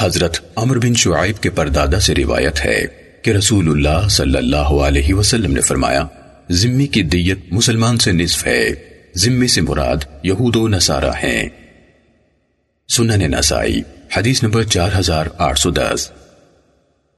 حضرت عمر بن شعیب کے پردادا سے روایت ہے کہ رسول اللہ صلی اللہ علیہ وسلم نے فرمایا ذمی کی دیت مسلمان سے نصف ہے ذمی سے مراد یہود و نصارہ ہیں۔ سنن نسائی، حدیث نمبر چار ہزار آٹھ سو دس۔